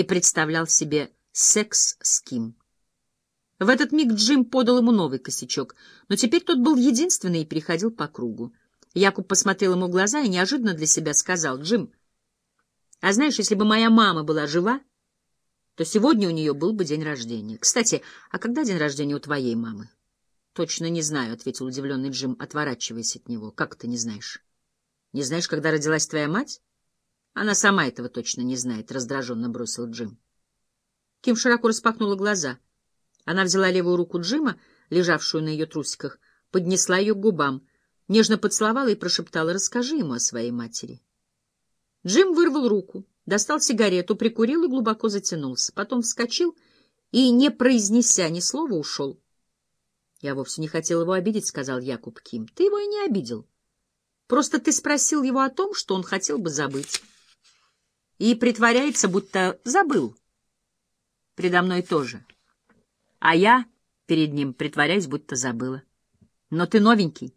и представлял себе секс с Ким. В этот миг Джим подал ему новый косячок, но теперь тот был единственный и переходил по кругу. Якуб посмотрел ему в глаза и неожиданно для себя сказал, «Джим, а знаешь, если бы моя мама была жива, то сегодня у нее был бы день рождения. Кстати, а когда день рождения у твоей мамы?» «Точно не знаю», — ответил удивленный Джим, отворачиваясь от него. «Как ты не знаешь?» «Не знаешь, когда родилась твоя мать?» «Она сама этого точно не знает», — раздраженно бросил Джим. Ким широко распахнула глаза. Она взяла левую руку Джима, лежавшую на ее трусиках, поднесла ее к губам, нежно поцеловала и прошептала «Расскажи ему о своей матери». Джим вырвал руку, достал сигарету, прикурил и глубоко затянулся. Потом вскочил и, не произнеся ни слова, ушел. — Я вовсе не хотел его обидеть, — сказал Якуб Ким. — Ты его и не обидел. Просто ты спросил его о том, что он хотел бы забыть. И притворяется, будто забыл. Предо мной тоже. А я перед ним притворяюсь, будто забыла. Но ты новенький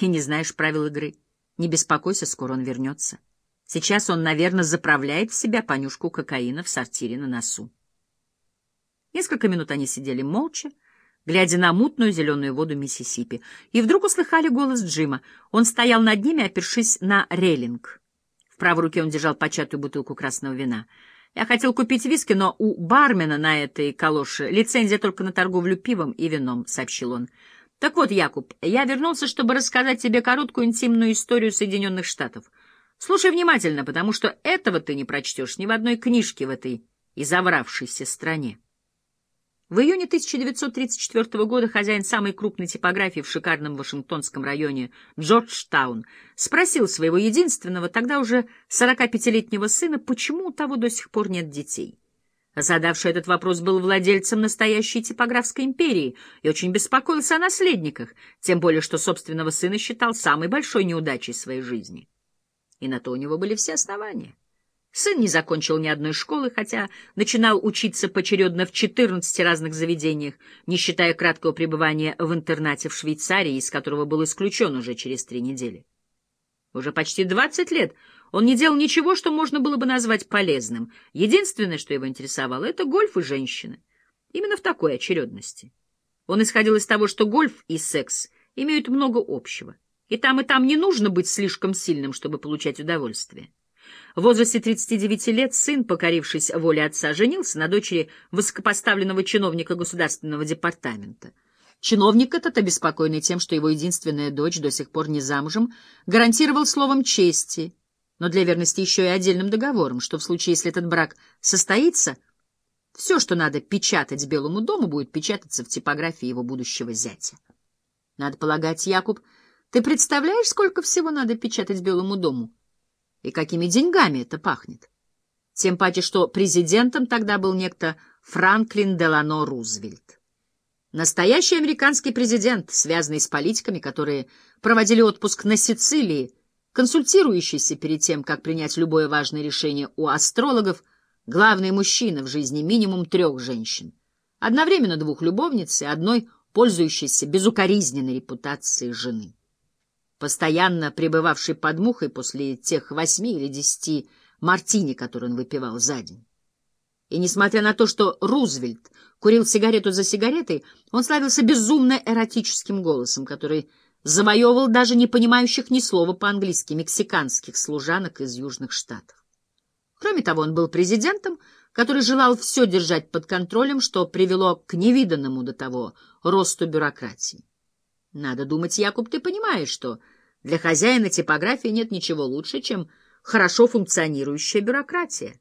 и не знаешь правил игры. Не беспокойся, скоро он вернется. Сейчас он, наверное, заправляет в себя понюшку кокаина в сортире на носу. Несколько минут они сидели молча, глядя на мутную зеленую воду Миссисипи, и вдруг услыхали голос Джима. Он стоял над ними, опершись на рейлинг. В правой руке он держал початую бутылку красного вина. Я хотел купить виски, но у бармена на этой калоше лицензия только на торговлю пивом и вином, — сообщил он. Так вот, Якуб, я вернулся, чтобы рассказать тебе короткую интимную историю Соединенных Штатов. Слушай внимательно, потому что этого ты не прочтешь ни в одной книжке в этой изовравшейся стране. В июне 1934 года хозяин самой крупной типографии в шикарном Вашингтонском районе Джорджтаун спросил своего единственного, тогда уже 45-летнего сына, почему у того до сих пор нет детей. Задавший этот вопрос был владельцем настоящей типографской империи и очень беспокоился о наследниках, тем более что собственного сына считал самой большой неудачей своей жизни. И на то у него были все основания. Сын не закончил ни одной школы, хотя начинал учиться поочередно в 14 разных заведениях, не считая краткого пребывания в интернате в Швейцарии, из которого был исключен уже через три недели. Уже почти 20 лет он не делал ничего, что можно было бы назвать полезным. Единственное, что его интересовало, — это гольф и женщины. Именно в такой очередности. Он исходил из того, что гольф и секс имеют много общего. И там, и там не нужно быть слишком сильным, чтобы получать удовольствие. В возрасте 39 лет сын, покорившись воле отца, женился на дочери высокопоставленного чиновника государственного департамента. Чиновник этот, обеспокоенный тем, что его единственная дочь до сих пор не замужем, гарантировал словом чести, но для верности еще и отдельным договором, что в случае, если этот брак состоится, все, что надо печатать Белому дому, будет печататься в типографии его будущего зятя. Надо полагать, Якуб, ты представляешь, сколько всего надо печатать Белому дому? И какими деньгами это пахнет? Тем паче, что президентом тогда был некто Франклин Делано Рузвельт. Настоящий американский президент, связанный с политиками, которые проводили отпуск на Сицилии, консультирующийся перед тем, как принять любое важное решение у астрологов, главный мужчина в жизни минимум трех женщин, одновременно двух любовниц и одной пользующейся безукоризненной репутацией жены постоянно пребывавший под мухой после тех восьми или десяти мартини, которые он выпивал за день. И несмотря на то, что Рузвельт курил сигарету за сигаретой, он славился безумно эротическим голосом, который завоевывал даже не понимающих ни слова по-английски мексиканских служанок из Южных Штатов. Кроме того, он был президентом, который желал все держать под контролем, что привело к невиданному до того росту бюрократии. Надо думать, Якуб, ты понимаешь, что для хозяина типографии нет ничего лучше, чем хорошо функционирующая бюрократия.